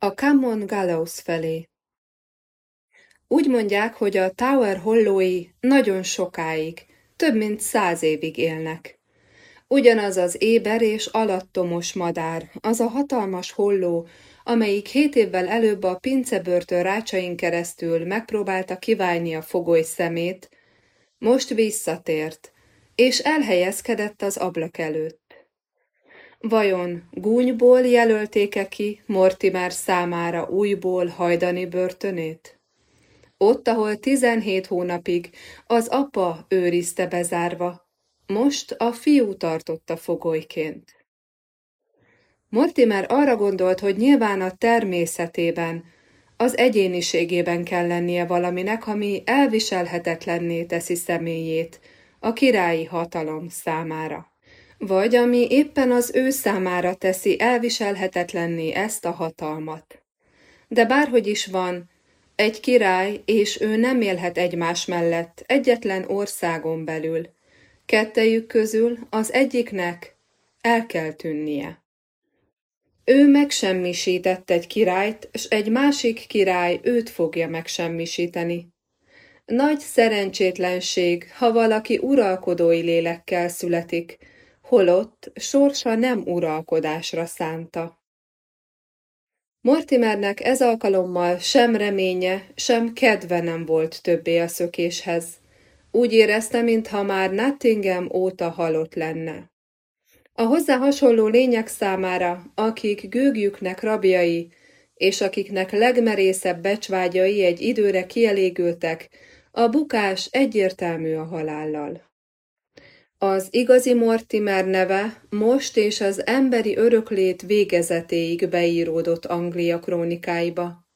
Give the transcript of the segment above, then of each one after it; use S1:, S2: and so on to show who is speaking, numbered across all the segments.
S1: A Common Gallows felé Úgy mondják, hogy a Tower hollói nagyon sokáig, több mint száz évig élnek. Ugyanaz az éber és alattomos madár, az a hatalmas holló, amelyik hét évvel előbb a pincebörtön rácsain keresztül megpróbálta kiválni a fogoly szemét, most visszatért, és elhelyezkedett az ablak előtt. Vajon gúnyból jelölték-e ki Mortimer számára újból hajdani börtönét? Ott, ahol tizenhét hónapig az apa őrizte bezárva, most a fiú tartotta fogolyként. Mortimer arra gondolt, hogy nyilván a természetében, az egyéniségében kell lennie valaminek, ami elviselhetetlenné teszi személyét a királyi hatalom számára vagy ami éppen az ő számára teszi elviselhetetlenné ezt a hatalmat. De bárhogy is van, egy király és ő nem élhet egymás mellett egyetlen országon belül. Kettejük közül az egyiknek el kell tűnnie. Ő megsemmisített egy királyt, s egy másik király őt fogja megsemmisíteni. Nagy szerencsétlenség, ha valaki uralkodói lélekkel születik, holott sorsa nem uralkodásra szánta. Mortimernek ez alkalommal sem reménye, sem kedve nem volt többé a szökéshez. Úgy érezte, mintha már Nottingham óta halott lenne. A hozzá hasonló lények számára, akik gőgjüknek rabjai, és akiknek legmerészebb becsvágyai egy időre kielégültek, a bukás egyértelmű a halállal. Az igazi Mortimer neve most és az emberi öröklét végezetéig beíródott Anglia krónikáiba.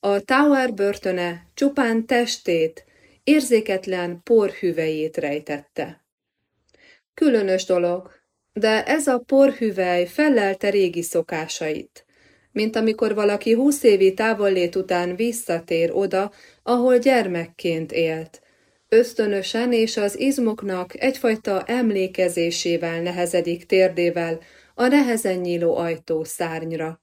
S1: A Tower börtöne csupán testét, érzéketlen porhüvejét rejtette. Különös dolog, de ez a porhüvely fellelte régi szokásait, mint amikor valaki húsz évi távollét után visszatér oda, ahol gyermekként élt, ösztönösen és az izmoknak egyfajta emlékezésével nehezedik térdével a nehezen nyíló ajtó szárnyra,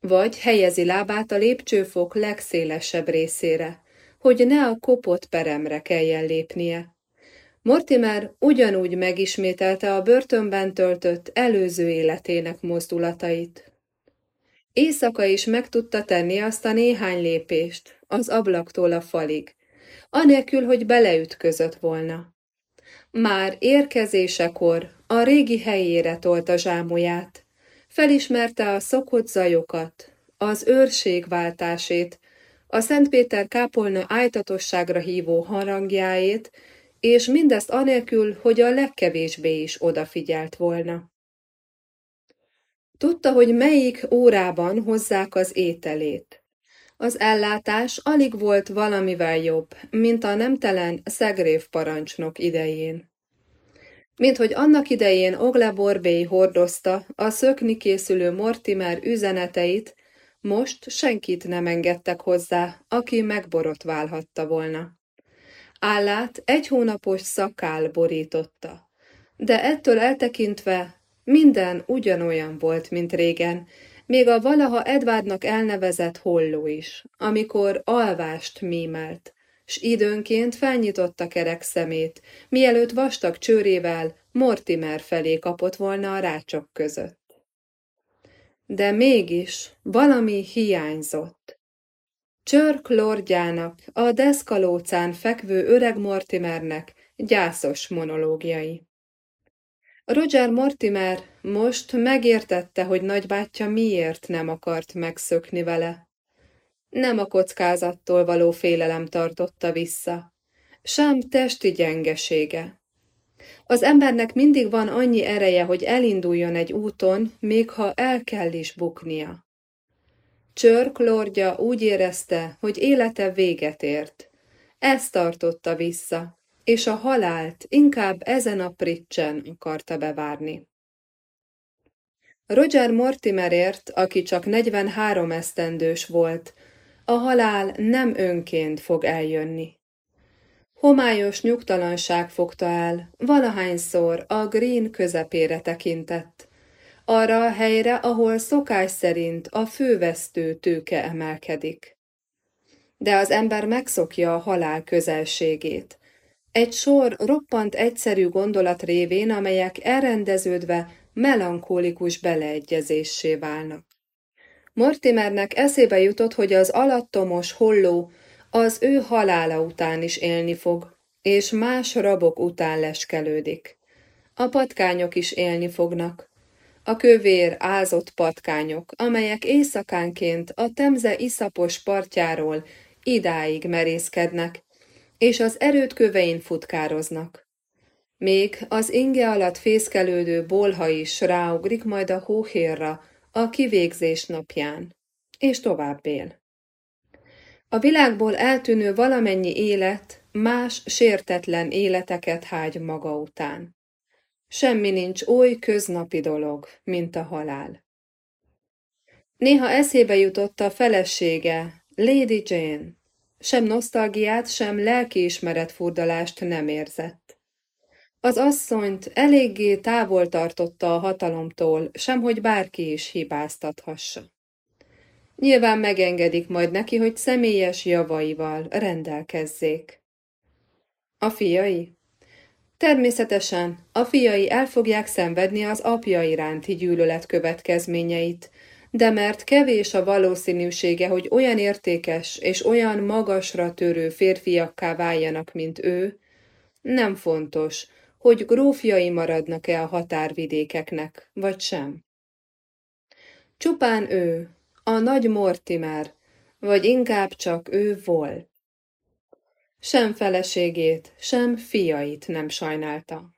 S1: vagy helyezi lábát a lépcsőfok legszélesebb részére, hogy ne a kopott peremre kelljen lépnie. Mortimer ugyanúgy megismételte a börtönben töltött előző életének mozdulatait. Éjszaka is meg tudta tenni azt a néhány lépést, az ablaktól a falig, anélkül, hogy beleütközött volna. Már érkezésekor a régi helyére tolta zsámuját, felismerte a szokott zajokat, az őrségváltásét, a Szent Péter kápolna ájtatosságra hívó harangjáét, és mindezt anélkül, hogy a legkevésbé is odafigyelt volna. Tudta, hogy melyik órában hozzák az ételét. Az ellátás alig volt valamivel jobb, mint a nemtelen szegrév parancsnok idején. Mint hogy annak idején Ogle Borbély hordozta a szökni készülő Mortimer üzeneteit, most senkit nem engedtek hozzá, aki megborotválhatta volna. Állát egy hónapos szakál borította, de ettől eltekintve minden ugyanolyan volt, mint régen, még a valaha Edvardnak elnevezett holló is, amikor alvást mímelt, s időnként felnyitotta kerek szemét, mielőtt vastag csőrével Mortimer felé kapott volna a rácsok között. De mégis valami hiányzott. Csörk lordjának, a deszkalócán fekvő öreg Mortimernek gyászos monológiai. Roger Mortimer most megértette, hogy nagybátyja miért nem akart megszökni vele. Nem a kockázattól való félelem tartotta vissza, sem testi gyengesége. Az embernek mindig van annyi ereje, hogy elinduljon egy úton, még ha el kell is buknia. Csörk lordja úgy érezte, hogy élete véget ért. Ezt tartotta vissza, és a halált inkább ezen a pricsen akarta bevárni. Roger Mortimerért, aki csak 43 esztendős volt, a halál nem önként fog eljönni. Homályos nyugtalanság fogta el, valahányszor a Green közepére tekintett. arra a helyre, ahol szokás szerint a fővesztő tőke emelkedik. De az ember megszokja a halál közelségét. Egy sor roppant egyszerű gondolat révén, amelyek elrendeződve melankólikus beleegyezéssé válnak. Mortimernek eszébe jutott, hogy az alattomos holló az ő halála után is élni fog, és más rabok után leskelődik. A patkányok is élni fognak. A kövér, ázott patkányok, amelyek éjszakánként a temze iszapos partjáról idáig merészkednek, és az erőt kövein futkároznak. Még az inge alatt fészkelődő bolha is ráugrik majd a hóhérra a kivégzés napján, és tovább él. A világból eltűnő valamennyi élet más sértetlen életeket hágy maga után. Semmi nincs oly köznapi dolog, mint a halál. Néha eszébe jutott a felesége, Lady Jane. Sem nosztalgiát, sem lelkiismeret furdalást nem érzett. Az asszonyt eléggé távol tartotta a hatalomtól, semhogy bárki is hibáztathassa. Nyilván megengedik majd neki, hogy személyes javaival rendelkezzék. A fiai? Természetesen a fiai el fogják szenvedni az apja iránti gyűlölet következményeit, de mert kevés a valószínűsége, hogy olyan értékes és olyan magasra törő férfiakká váljanak, mint ő, nem fontos, hogy grófjai maradnak-e a határvidékeknek, vagy sem. Csupán ő, a nagy Mortimer, vagy inkább csak ő volt. Sem feleségét, sem fiait nem sajnálta.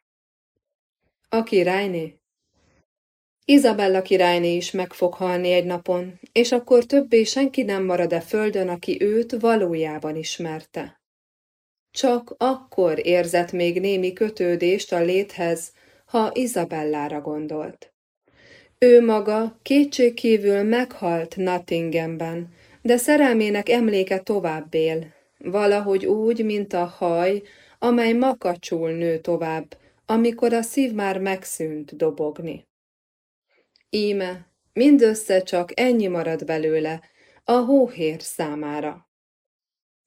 S1: A királyné? Izabella királyné is meg fog halni egy napon, és akkor többé senki nem marad-e földön, aki őt valójában ismerte. Csak akkor érzett még némi kötődést a léthez, ha Izabellára gondolt. Ő maga kétségkívül meghalt Nottinghamben, de szerelmének emléke tovább él, valahogy úgy, mint a haj, amely makacsul nő tovább, amikor a szív már megszűnt dobogni. Íme, mindössze csak ennyi marad belőle, a hóhér számára.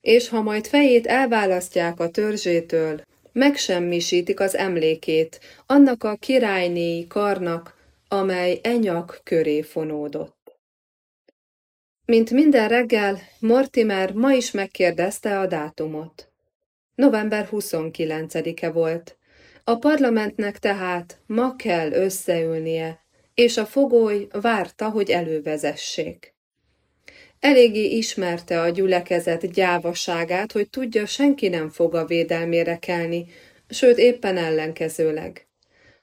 S1: És ha majd fejét elválasztják a törzsétől, megsemmisítik az emlékét, annak a királynéi karnak, amely enyak köré fonódott. Mint minden reggel, Mortimer ma is megkérdezte a dátumot. November 29-e volt. A parlamentnek tehát ma kell összeülnie, és a fogoly várta, hogy elővezessék. Eléggé ismerte a gyülekezet gyávaságát, hogy tudja, senki nem fog a védelmére kelni, sőt éppen ellenkezőleg.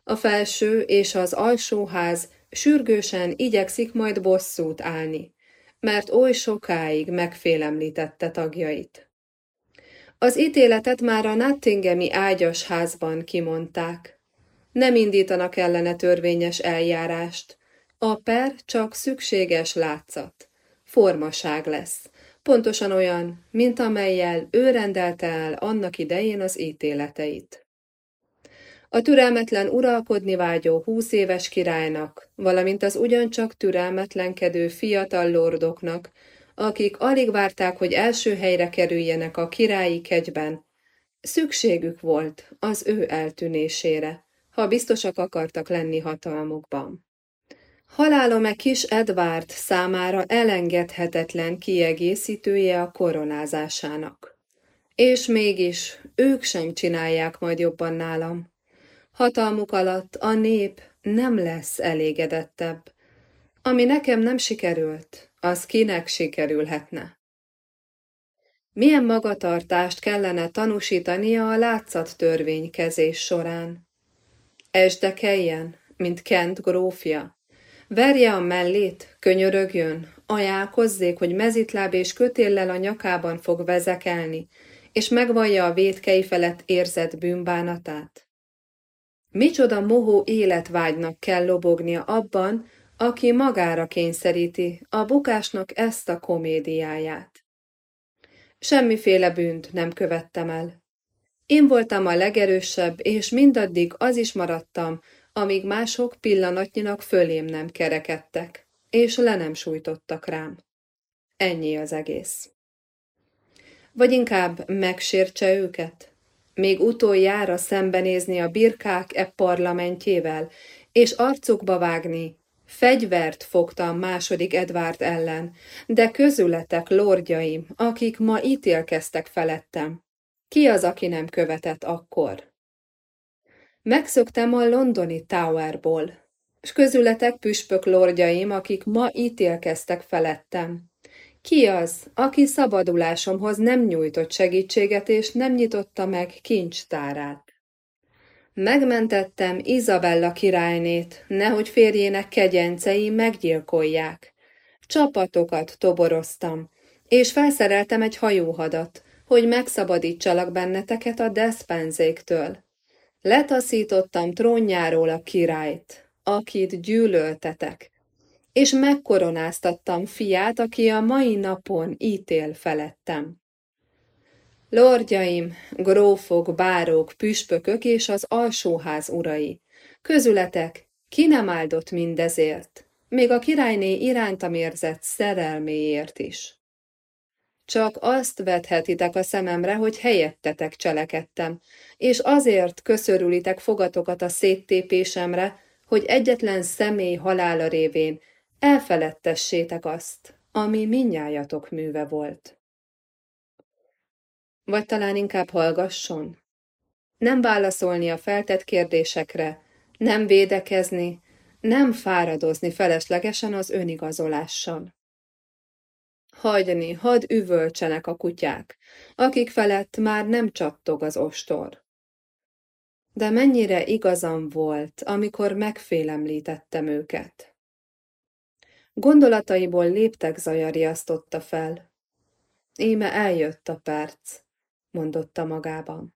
S1: A felső és az alsóház sürgősen igyekszik majd bosszút állni, mert oly sokáig megfélemlítette tagjait. Az ítéletet már a Nottinghami ágyasházban kimondták. Nem indítanak ellene törvényes eljárást. A per csak szükséges látszat. Formaság lesz. Pontosan olyan, mint amelyel ő rendelte el annak idején az ítéleteit. A türelmetlen uralkodni vágyó húsz éves királynak, valamint az ugyancsak türelmetlenkedő fiatal lordoknak, akik alig várták, hogy első helyre kerüljenek a királyi kegyben, szükségük volt az ő eltűnésére, ha biztosak akartak lenni hatalmukban. Halálom-e kis Edward számára elengedhetetlen kiegészítője a koronázásának. És mégis ők sem csinálják majd jobban nálam. Hatalmuk alatt a nép nem lesz elégedettebb. Ami nekem nem sikerült, az kinek sikerülhetne. Milyen magatartást kellene tanúsítania a látszat törvénykezés során? Esdekeljen, mint Kent grófja. Verje a mellét, könyörögjön, ajánlkozzék, hogy mezitláb és kötéllel a nyakában fog vezekelni, és megvallja a védkei felett érzett bűnbánatát. Micsoda mohó életvágynak kell lobognia abban, aki magára kényszeríti a bukásnak ezt a komédiáját. Semmiféle bűnt nem követtem el. Én voltam a legerősebb, és mindaddig az is maradtam, amíg mások pillanatnyinak fölém nem kerekedtek, és le nem sújtottak rám. Ennyi az egész. Vagy inkább megsértse őket? Még utoljára szembenézni a birkák e parlamentjével, és arcukba vágni, Fegyvert fogtam második Edvárd ellen, de közületek, lordjaim, akik ma ítélkeztek felettem. Ki az, aki nem követett akkor? Megszöktem a londoni Towerból, s közületek püspök lordjaim, akik ma ítélkeztek felettem. Ki az, aki szabadulásomhoz nem nyújtott segítséget és nem nyitotta meg kincstárát? Megmentettem Izabella királynét, nehogy férjének kegyencei meggyilkolják. Csapatokat toboroztam, és felszereltem egy hajóhadat, hogy megszabadítsalak benneteket a despenzéktől. Letaszítottam trónjáról a királyt, akit gyűlöltetek, és megkoronáztattam fiát, aki a mai napon ítél felettem. Lordjaim, grófok, bárók, püspökök és az alsóház urai, közületek, ki nem áldott mindezért, még a királyné irántam érzett szerelméért is. Csak azt vethetitek a szememre, hogy helyettetek cselekedtem, és azért köszörülitek fogatokat a széttépésemre, hogy egyetlen személy halála révén elfeledtessétek azt, ami minnyájatok műve volt. Vagy talán inkább hallgasson? Nem válaszolni a feltett kérdésekre, nem védekezni, nem fáradozni feleslegesen az önigazolással. Hagyni, hadd üvöltsenek a kutyák, akik felett már nem csattog az ostor. De mennyire igazam volt, amikor megfélemlítettem őket. Gondolataiból léptek zaja riasztotta fel. Íme eljött a perc mondotta magában.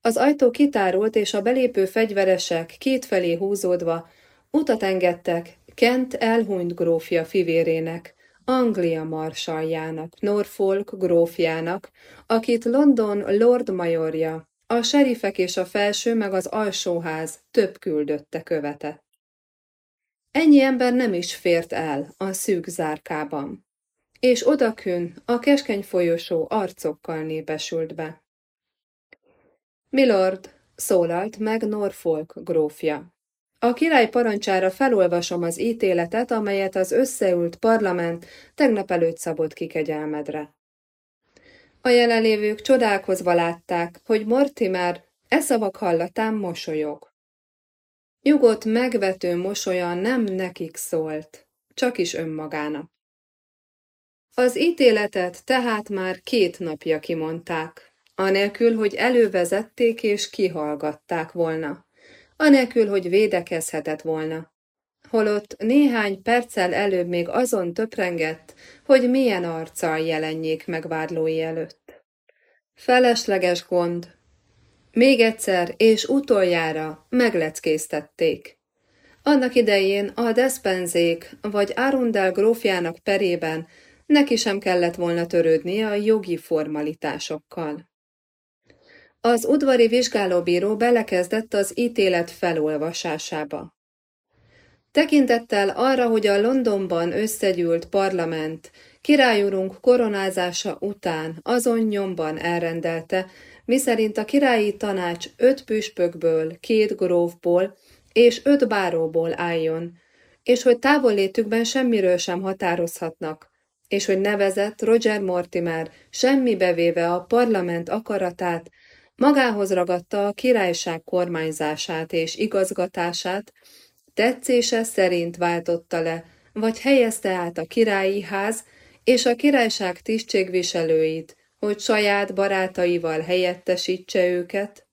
S1: Az ajtó kitárult, és a belépő fegyveresek kétfelé húzódva utat engedtek Kent elhunyt grófja fivérének, Anglia marsaljának, Norfolk grófjának, akit London Lord Majorja, a serifek és a felső meg az alsóház több küldötte követett. Ennyi ember nem is fért el a szűk zárkában és odakün a keskeny folyosó arcokkal népesült be. Milord, szólalt meg Norfolk grófja. A király parancsára felolvasom az ítéletet, amelyet az összeült parlament tegnap előtt szabott ki kegyelmedre. A jelenlévők csodálkozva látták, hogy Mortimer e szavak hallatán mosolyog. Nyugodt, megvető mosolya nem nekik szólt, csak is önmagának. Az ítéletet tehát már két napja kimondták, anélkül, hogy elővezették és kihallgatták volna, anélkül, hogy védekezhetett volna. Holott néhány perccel előbb még azon töprengett, hogy milyen arccal jelenjék meg vádlói előtt. Felesleges gond. Még egyszer és utoljára megleckéztették. Annak idején a Despenzék vagy Arundel grófjának perében neki sem kellett volna törődnie a jogi formalitásokkal. Az udvari vizsgálóbíró belekezdett az ítélet felolvasásába. Tekintettel arra, hogy a Londonban összegyűlt parlament királyurunk koronázása után azon nyomban elrendelte, miszerint a királyi tanács öt püspökből, két grófból és öt báróból álljon, és hogy távollétükben semmiről sem határozhatnak, és hogy nevezett Roger Mortimer semmi bevéve a parlament akaratát, magához ragadta a királyság kormányzását és igazgatását, tetszése szerint váltotta le, vagy helyezte át a királyi ház és a királyság tisztségviselőit, hogy saját barátaival helyettesítse őket.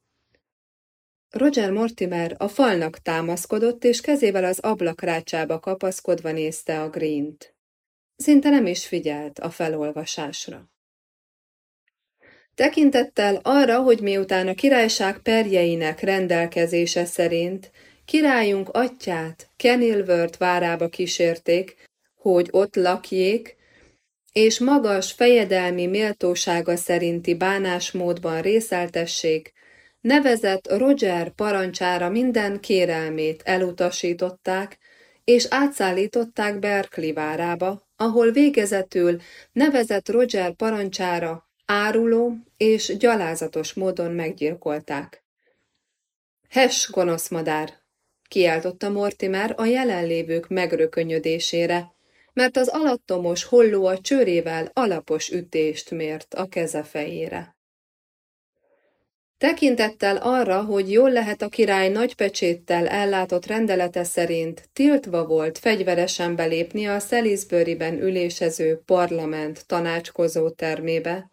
S1: Roger Mortimer a falnak támaszkodott, és kezével az ablakrácsába kapaszkodva nézte a Green-t. Szinte nem is figyelt a felolvasásra. Tekintettel arra, hogy miután a királyság perjeinek rendelkezése szerint királyunk atyát Kenilvört várába kísérték, hogy ott lakjék, és magas fejedelmi méltósága szerinti bánásmódban részeltessék, nevezett Roger parancsára minden kérelmét elutasították, és átszállították Berkeley várába, ahol végezetül nevezett Roger parancsára áruló és gyalázatos módon meggyilkolták. Hes, gonosz madár! kiáltotta Mortimer a jelenlévők megrökönyödésére, mert az alattomos holló a csőrével alapos ütést mért a keze fejére. Tekintettel arra, hogy jól lehet a király nagypecséttel ellátott rendelete szerint tiltva volt fegyveresen belépni a Salisbury-ben ülésező parlament tanácskozó termébe,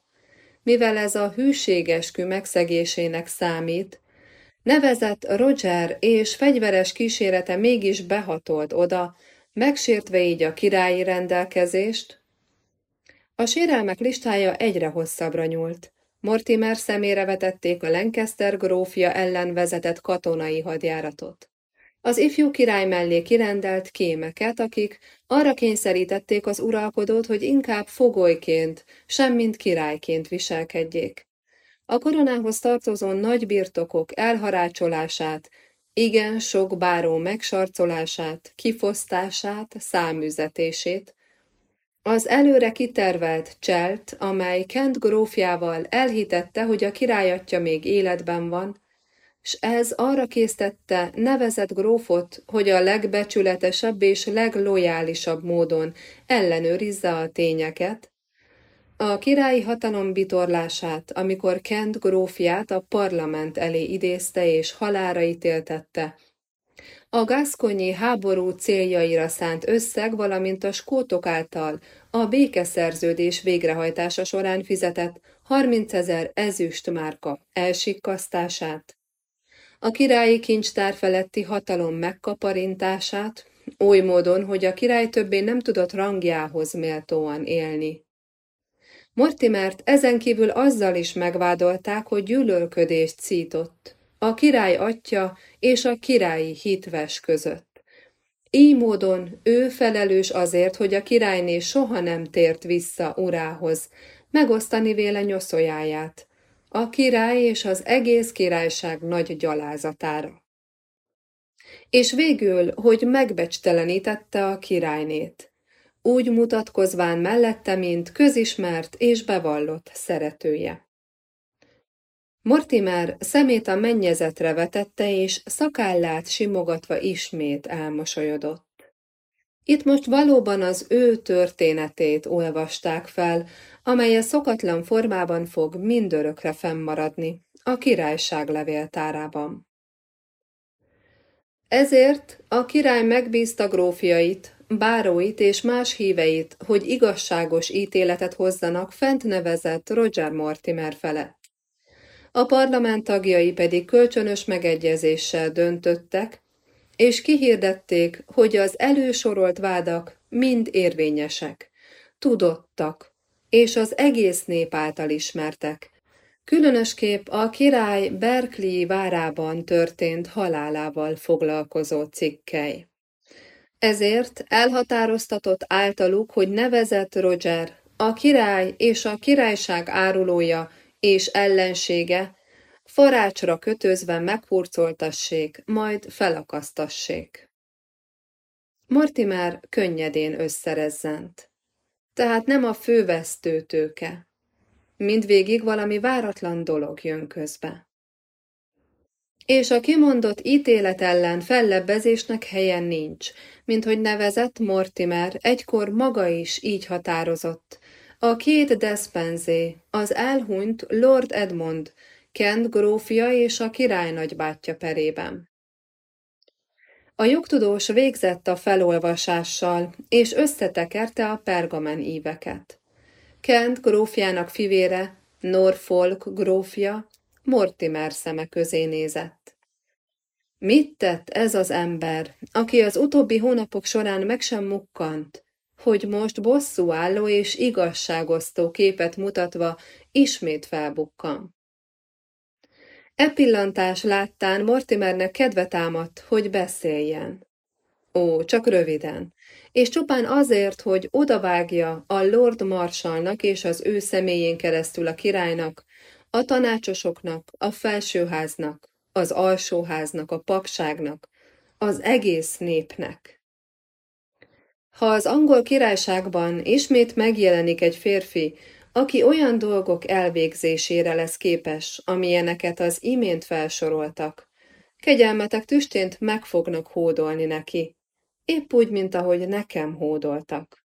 S1: mivel ez a hűségeskü megszegésének számít, nevezett Roger és fegyveres kísérete mégis behatolt oda, megsértve így a királyi rendelkezést, a sérelmek listája egyre hosszabbra nyúlt. Mortimer szemére vetették a Lancaster grófja ellen vezetett katonai hadjáratot. Az ifjú király mellé kirendelt kémeket, akik arra kényszerítették az uralkodót, hogy inkább fogolyként, semmint királyként viselkedjék. A koronához tartozó nagy birtokok elharácsolását, igen sok báró megsarcolását, kifosztását, száműzetését, az előre kitervelt cselt, amely Kent grófjával elhitette, hogy a királyatja még életben van, s ez arra késztette nevezett grófot, hogy a legbecsületesebb és leglojálisabb módon ellenőrizze a tényeket, a királyi hatalom bitorlását, amikor Kent grófját a parlament elé idézte és halára ítéltette, a gaszkonyi háború céljaira szánt összeg, valamint a skótok által a békeszerződés végrehajtása során fizetett 30 ezer ezüst márka elsikkasztását, a királyi kincstár feletti hatalom megkaparintását, oly módon, hogy a király többé nem tudott rangjához méltóan élni. Mortimert ezen kívül azzal is megvádolták, hogy gyűlölködést szított a király atya és a királyi hitves között. Így módon ő felelős azért, hogy a királyné soha nem tért vissza urához, megosztani véle nyoszójáját, a király és az egész királyság nagy gyalázatára. És végül, hogy megbecstelenítette a királynét, úgy mutatkozván mellette, mint közismert és bevallott szeretője. Mortimer szemét a mennyezetre vetette, és szakállát simogatva ismét elmosolyodott. Itt most valóban az ő történetét olvasták fel, amely a szokatlan formában fog mindörökre fennmaradni a királyság levéltárában. Ezért a király megbízta grófjait, báróit és más híveit, hogy igazságos ítéletet hozzanak fent nevezett Roger Mortimer felett. A parlament tagjai pedig kölcsönös megegyezéssel döntöttek, és kihirdették, hogy az elősorolt vádak mind érvényesek, tudottak, és az egész nép által ismertek. Különösképp a király Berkeley várában történt halálával foglalkozó cikkely. Ezért elhatároztatott általuk, hogy nevezett Roger, a király és a királyság árulója és ellensége farácsra kötözve meghurcoltassék, majd felakasztassék. Mortimer könnyedén összerezzent. Tehát nem a fővesztő tőke. Mindvégig valami váratlan dolog jön közbe. És a kimondott ítélet ellen fellebbezésnek helyen nincs, mint hogy nevezett Mortimer egykor maga is így határozott, a két Despenzé, az elhunyt Lord Edmond, Kent grófja és a király nagybátyja perében. A jogtudós végzett a felolvasással, és összetekerte a pergamen íveket. Kent grófjának fivére, Norfolk grófja, Mortimer szeme közé nézett. Mit tett ez az ember, aki az utóbbi hónapok során meg sem mukkant, hogy most bosszúálló és igazságosztó képet mutatva ismét felbukkan. E pillantás láttán Mortimernek kedve támadt, hogy beszéljen. Ó, csak röviden, és csupán azért, hogy odavágja a Lord Marshallnak és az ő személyén keresztül a királynak a tanácsosoknak, a felsőháznak, az alsóháznak, a papságnak, az egész népnek. Ha az angol királyságban ismét megjelenik egy férfi, aki olyan dolgok elvégzésére lesz képes, amilyeneket az imént felsoroltak, kegyelmetek tüstént meg fognak hódolni neki, épp úgy, mint ahogy nekem hódoltak.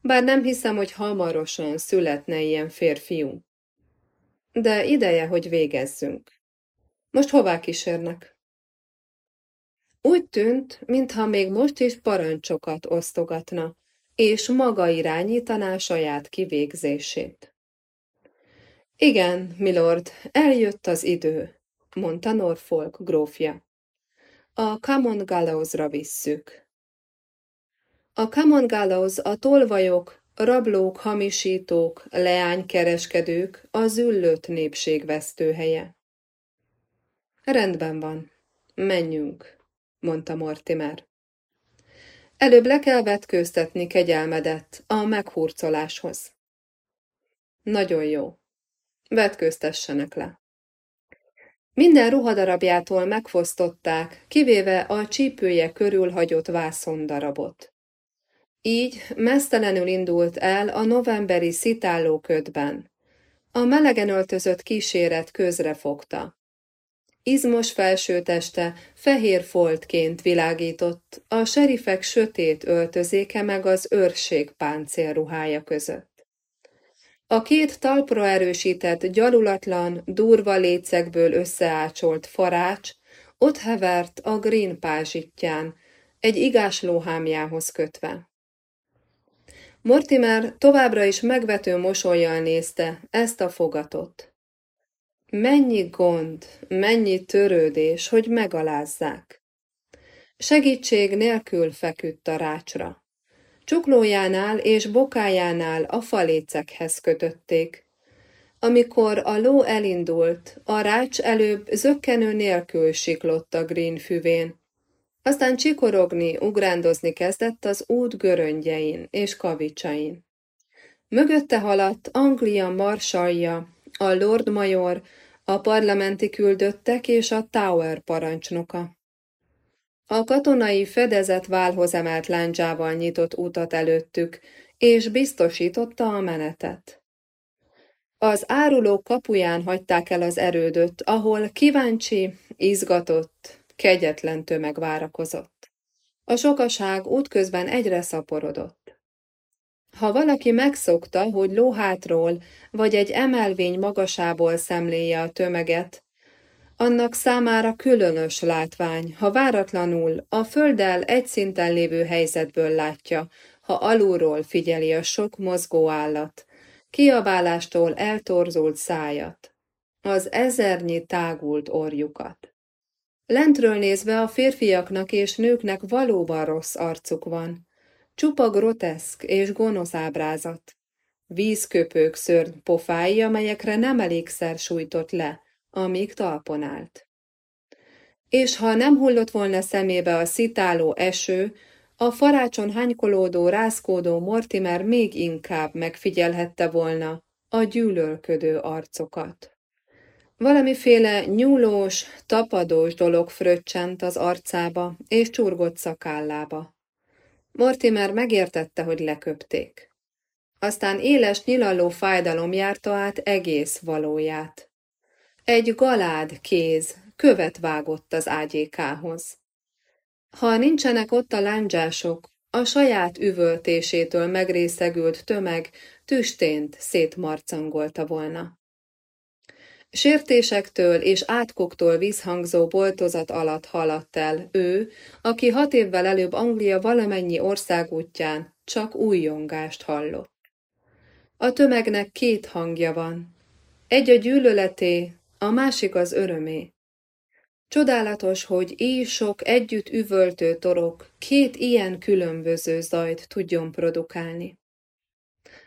S1: Bár nem hiszem, hogy hamarosan születne ilyen férfiú. De ideje, hogy végezzünk. Most hová kísérnek? Úgy tűnt, mintha még most is parancsokat osztogatna, és maga irányítaná saját kivégzését. Igen, milord, eljött az idő, mondta Norfolk grófja. A Common Gallowsra visszük. A Common Gallows a tolvajok, rablók, hamisítók, leánykereskedők, a züllött népség vesztőhelye. Rendben van, menjünk, mondta Mortimer. Előbb le kell vetkőztetni kegyelmedet a meghurcoláshoz. Nagyon jó. Vetkőztessenek le. Minden ruhadarabjától megfosztották, kivéve a csípője körül hagyott vászondarabot. Így mesztelenül indult el a novemberi ködben. A melegen öltözött kíséret közre fogta. Izmos felsőteste fehér foltként világított, a serifek sötét öltözéke meg az őrség páncélruhája között. A két talpra erősített, gyalulatlan, durva lécekből összeácsolt farács ott hevert a green pázsitján, egy igás lóhámjához kötve. Mortimer továbbra is megvető mosolyjal nézte ezt a fogatot. Mennyi gond, mennyi törődés, hogy megalázzák. Segítség nélkül feküdt a rácsra. Csuklójánál és bokájánál a falécekhez kötötték. Amikor a ló elindult, a rács előbb zökkenő nélkül siklott a green füvén, aztán csikorogni, ugrándozni kezdett az út göröngyein és kavicsain. Mögötte haladt Anglia marsalja, a Lord Major, a parlamenti küldöttek és a Tower parancsnoka. A katonai fedezet válhoz emelt láncsával nyitott utat előttük, és biztosította a menetet. Az árulók kapuján hagyták el az erődöt, ahol kíváncsi, izgatott, kegyetlen tömeg várakozott. A sokaság útközben egyre szaporodott. Ha valaki megszokta, hogy lóhátról vagy egy emelvény magasából szemléje a tömeget, annak számára különös látvány, ha váratlanul a földdel egy szinten lévő helyzetből látja, ha alulról figyeli a sok mozgó állat, kiabálástól eltorzult szájat, az ezernyi tágult orjukat. Lentről nézve a férfiaknak és nőknek valóban rossz arcuk van. Csupa groteszk és gonosz ábrázat. Vízköpők szörny pofái, amelyekre nem elégszer sújtott le, amíg talpon állt. És ha nem hullott volna szemébe a szitáló eső, a farácson hánykolódó, rázkódó Mortimer még inkább megfigyelhette volna a gyűlölködő arcokat. Valamiféle nyúlós, tapadós dolog fröccsent az arcába és csurgott szakállába. Mortimer megértette, hogy leköpték. Aztán éles nyilalló fájdalom járta át egész valóját. Egy galád kéz követ vágott az ágyékához. Ha nincsenek ott a lándzsások, a saját üvöltésétől megrészegült tömeg tüstént szétmarcangolta volna. Sértésektől és átkoktól visszhangzó boltozat alatt haladt el ő, aki hat évvel előbb Anglia valamennyi országútján csak újjongást hallott. A tömegnek két hangja van. Egy a gyűlöleté, a másik az örömé. Csodálatos, hogy így sok együtt üvöltő torok két ilyen különböző zajt tudjon produkálni.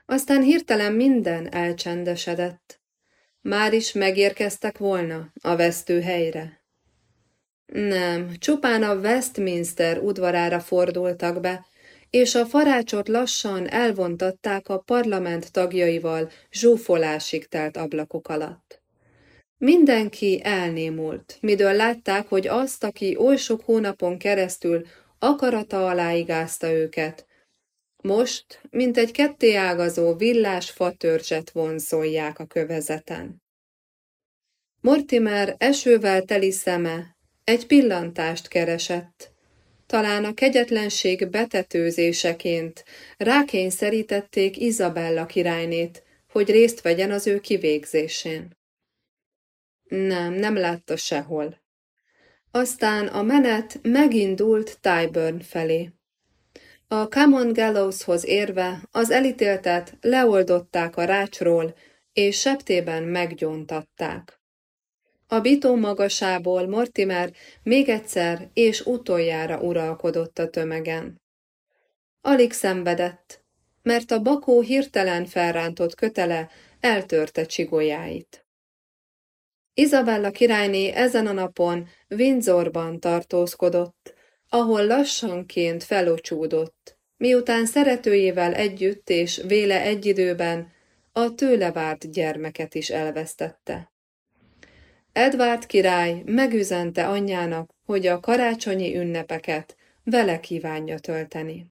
S1: Aztán hirtelen minden elcsendesedett. Már is megérkeztek volna a vesztőhelyre? Nem, csupán a Westminster udvarára fordultak be, és a farácsot lassan elvontatták a parlament tagjaival zsúfolásig telt ablakok alatt. Mindenki elnémult, midől látták, hogy azt, aki oly sok hónapon keresztül akarata alá igázta őket, most, mint egy kettéágazó villás fatörzset vonzolják a kövezeten. Mortimer esővel teli szeme egy pillantást keresett. Talán a kegyetlenség betetőzéseként rákényszerítették Izabella királynét, hogy részt vegyen az ő kivégzésén. Nem, nem látta sehol. Aztán a menet megindult Tyburn felé. A Common Gallowshoz érve az elítéltet leoldották a rácsról, és septében meggyóntatták. A bitó magasából Mortimer még egyszer és utoljára uralkodott a tömegen. Alig szenvedett, mert a bakó hirtelen felrántott kötele eltörte csigolyáit. Izabella királyné ezen a napon Windsorban tartózkodott, ahol lassanként felocsúdott, miután szeretőjével együtt és véle egy időben a tőle várt gyermeket is elvesztette. Edvárd király megüzente anyjának, hogy a karácsonyi ünnepeket vele kívánja tölteni.